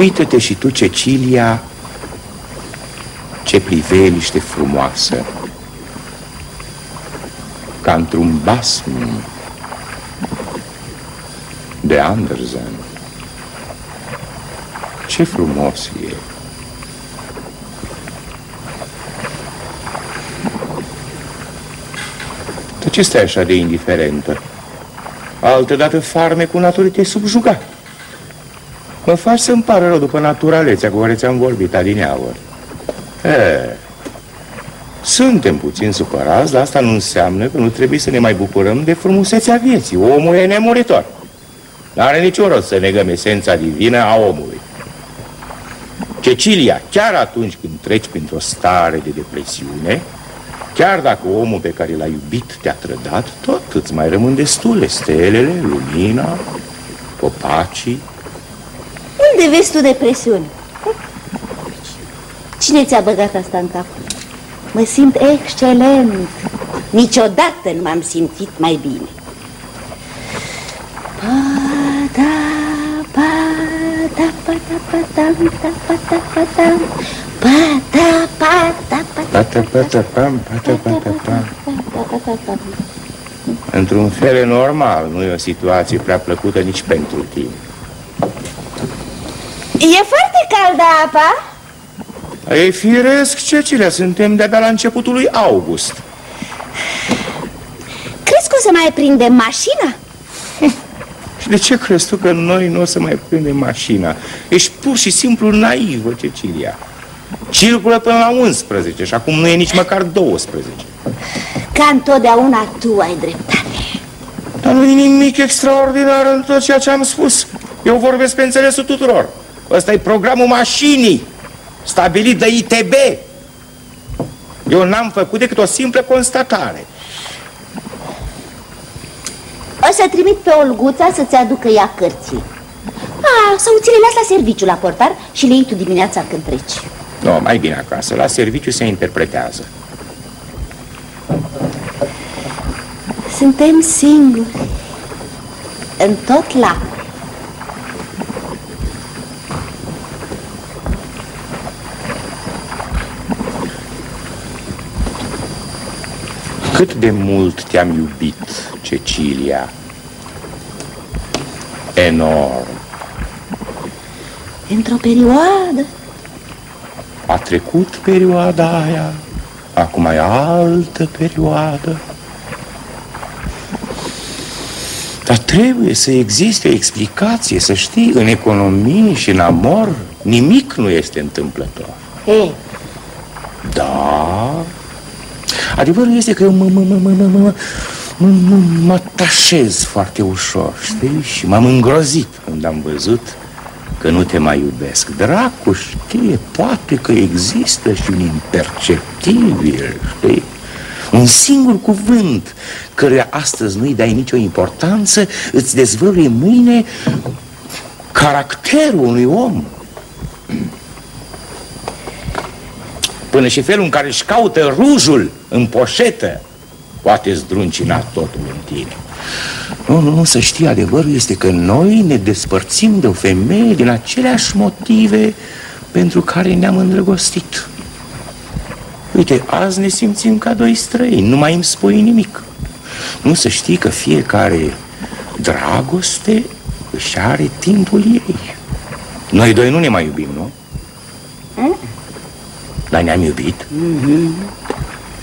Uită-te și tu, Cecilia, ce priveliște frumoasă, ca într-un basm de Andersen. Ce frumos e! De ce stai așa de indiferentă? Altădată cu naturii te subjuga. Mă faci să-mi pară rău după naturalețea cu care ți-am vorbit adineauri. E, suntem puțin supărați, dar asta nu înseamnă că nu trebuie să ne mai bucurăm de frumusețea vieții. Omul e nemuritor. N-are niciun rost să negăm esența divină a omului. Cecilia, chiar atunci când treci printr-o stare de depresiune, chiar dacă omul pe care l-ai iubit te-a trădat, tot îți mai rămân destule stelele, lumina, copacii. Unde vezi tu depresiune? Cine ți-a băgat asta în cap? Mă simt excelent. Niciodată nu m-am simțit mai bine. Într-un fel normal, nu e o situație prea plăcută nici pentru tine. E foarte caldă apa? E firesc, Cecilia, suntem de-abia la începutul lui August. Crezi că o să mai prindem mașina? Și de ce crezi tu că noi nu o să mai prindem mașina? Ești pur și simplu naivă, Cecilia. Circulă până la 11 și acum nu e nici măcar 12. Ca întotdeauna tu ai dreptate. Dar nu e nimic extraordinar în tot ceea ce am spus. Eu vorbesc pe înțelesul tuturor. Ăsta e programul mașinii, stabilit de ITB. Eu n-am făcut decât o simplă constatare. O să trimit pe Olguța să-ți aducă ea cărții. A, sau ți le las la serviciu la portar și le iei tu dimineața când treci. Nu, mai bine acasă. La serviciu se interpretează. Suntem singuri. În tot lacul. Cât de mult te-am iubit, Cecilia? Enorm. Într-o perioadă. A trecut perioada aia, acum e altă perioadă. Dar trebuie să existe o explicație, să știi, în economie și în amor nimic nu este întâmplător. He. Da, Adevărul este că eu mă, mă, mă, mă, mă, mă, mă, mă, mă atașez foarte ușor, știi? Și m-am îngrozit când am văzut că nu te mai iubesc. Dracu știe, poate că există și un imperceptibil, știi? Un singur cuvânt care astăzi nu-i dai nicio importanță îți dezvăluie mâine caracterul unui om. Până și felul în care își caută rujul în poșetă Poate zdruncina totul în tine. Nu, nu, nu, să știi, adevărul este că noi ne despărțim de o femeie din aceleași motive pentru care ne-am îndrăgostit. Uite, azi ne simțim ca doi străini, nu mai îmi spui nimic. Nu să știi că fiecare dragoste își are timpul ei. Noi doi nu ne mai iubim, nu? Mm? Dar ne-am iubit? Mm -hmm.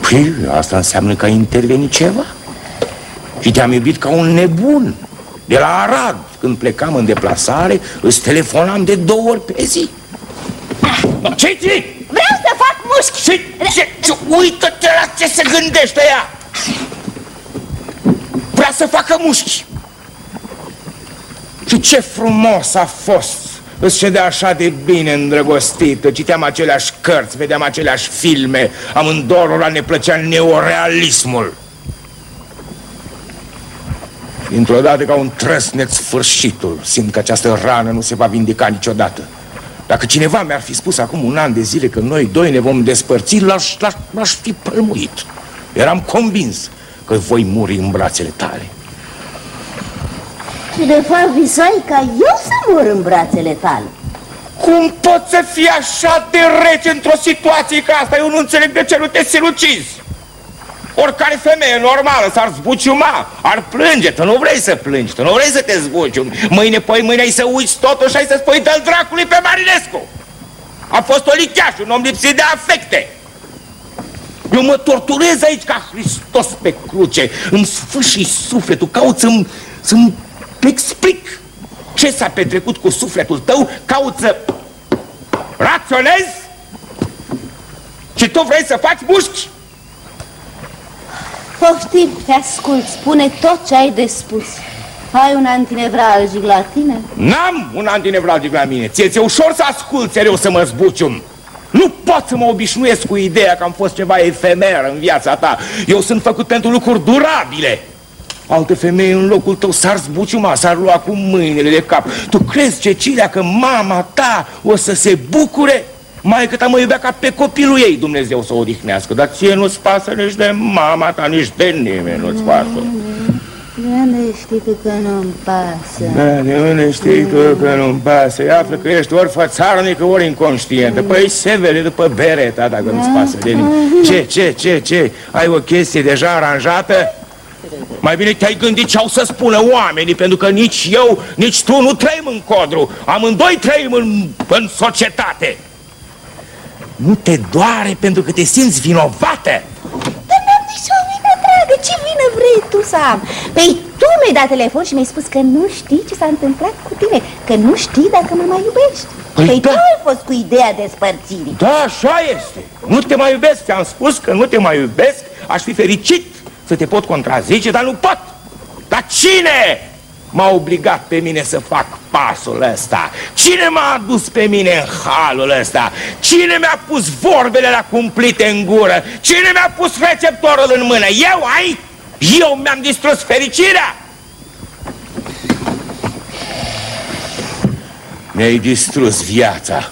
Păi, asta înseamnă că a intervenit ceva. Și te-am iubit ca un nebun. De la Arad, când plecam în deplasare, îți telefonam de două ori pe zi. Ce ce? Vreau să fac mușchi. Ce, ce, ce? Uită-te la ce se gândește ea. Vrea să facă mușchi. Și ce frumos a fost Îți ședea așa de bine îndrăgostită, citeam aceleași cărți, vedeam aceleași filme, amândorora ne plăcea neorealismul. Dintr-o dată ca un trăsneț sfârșitul, simt că această rană nu se va vindica niciodată. Dacă cineva mi-ar fi spus acum un an de zile că noi doi ne vom despărți, l-aș fi pălmuit. Eram convins că voi muri în brațele tale. Și de fapt visai ca eu să mor în brațele tale Cum poți să fii așa de rece într-o situație ca asta? Eu nu înțeleg de ce nu te sinucizi. Oricare femeie normală s-ar zbuciuma, ar plânge, tu nu vrei să plângi, tu nu vrei să te zbuciumi. Mâine, poi mâine ai să uiți totul și ai să spui dă dracului pe Marinescu. A fost o licheaș, un om lipsit de afecte. Eu mă torturez aici ca Hristos pe cruce, îmi sfârși sufletul, caut să-mi să, -mi, explic ce s-a petrecut cu sufletul tău, caut să raționezi și tu vrei să faci mușchi. Poftim, te ascult, spune tot ce ai de spus. Ai un antinevralgic la tine? N-am un antinevralgic la mine. Ție ți-e ușor să ascult eu să mă zbucium. Nu pot să mă obișnuiesc cu ideea că am fost ceva efemer în viața ta. Eu sunt făcut pentru lucruri durabile Alte femei în locul tău s-ar zbuciuma, s-ar lua cu mâinile de cap Tu crezi, Cecilia, că mama ta o să se bucure? Mai cât am mă iubea ca pe copilul ei Dumnezeu să o odihnească Dar ție nu-ți pasă nici de mama ta, nici de nimeni nu-ți pasă De unde știi tu că nu-mi pasă? Da, de unde știi tu că nu-mi pasă? Îi află că ești ori fățarnică, ori inconștientă Păi se vede după bereta dacă nu-ți pasă de nimeni Ce, ce, ce, ce? Ai o chestie deja aranjată? Mai bine te-ai gândit ce au să spună oamenii Pentru că nici eu, nici tu nu trăim în codru Amândoi trăim în, în societate nu te doare pentru că te simți vinovată? Dar n-am nici o vină, dragă, ce vină vrei tu să am? Păi tu mi-ai dat telefon și mi-ai spus că nu știi ce s-a întâmplat cu tine Că nu știi dacă mă mai iubești Păi, păi da. tu ai fost cu ideea despărțirii Da, așa este Nu te mai iubesc, ți-am spus că nu te mai iubesc Aș fi fericit să te pot contrazice, dar nu pot Dar cine m-a obligat pe mine să fac pasul ăsta? Cine m-a adus pe mine în halul ăsta? Cine mi-a pus vorbele la cumplite în gură? Cine mi-a pus receptorul în mână? Eu, ai? Eu mi-am distrus fericirea? Mi-ai distrus viața.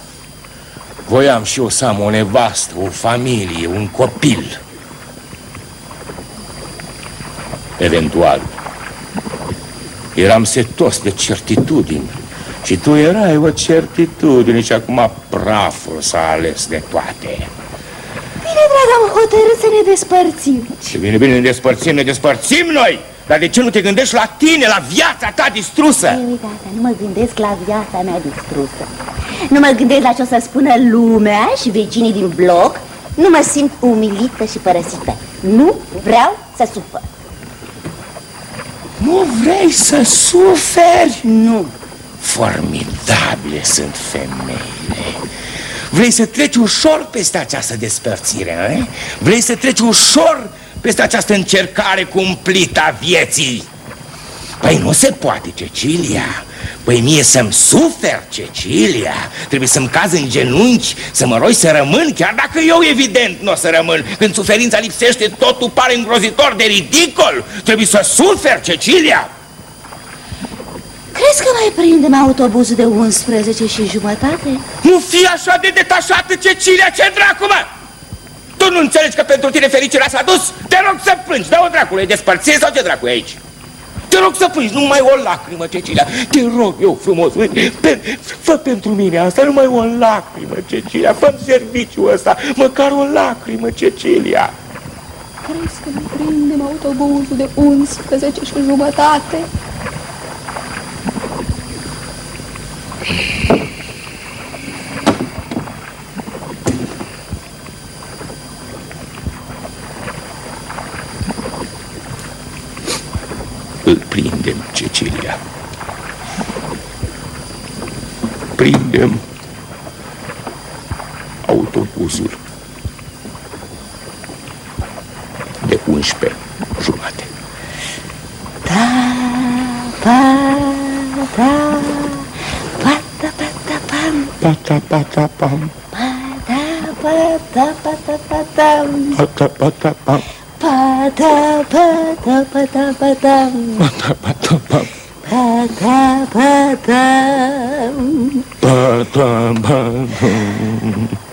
Voiam și eu să am o nevastă, o familie, un copil. Eventual. Eram setos de certitudini. Și tu erai o certitudine și acum praful s-a ales de toate. Bine, dragă, am hotărât să ne despărțim. Și bine, bine, ne despărțim, ne despărțim noi. Dar de ce nu te gândești la tine, la viața ta distrusă? Ei, uite asta, nu mă gândesc la viața mea distrusă. Nu mă gândesc la ce o să spună lumea și vecinii din bloc. Nu mă simt umilită și părăsită. Nu vreau să sufăr nu vrei să suferi? Nu. Formidabile sunt femeile. Vrei să treci ușor peste această despărțire, eh? Vrei să treci ușor peste această încercare cumplită a vieții? Păi nu se poate, Cecilia Păi mie să-mi sufer, Cecilia Trebuie să-mi caz în genunchi Să mă roi să rămân Chiar dacă eu evident nu o să rămân Când suferința lipsește Totul pare îngrozitor de ridicol Trebuie să sufer, Cecilia Crezi că mai prindem autobuzul de 11 și jumătate? Nu fi așa de detașată, Cecilia, ce dracu, mă! Tu nu înțelegi că pentru tine fericirea s-a dus? Te rog să plângi, dă-o dracule, despărțire sau ce dracu e aici? Te rog să plângi, nu mai o lacrimă, Cecilia. Te rog eu frumos pe, Fă pentru mine asta, nu mai o lacrimă, Cecilia. Fă serviciul ăsta, măcar o lacrimă, Cecilia. Crezi că ne prindem autobuzul de 11 și jumătate? Îl prindem, Cecilia. Prindem autobuzul de 11 jumate. Da, pa, da, pa, da, pa, da, pam. Pata, pata, pam. Pa, da, pa, da, pa, da, pa, dam. Pata, pata, pam. Pada, pada, pada, pada. Pata, pata, pam. Pada, pada. Pata, pata.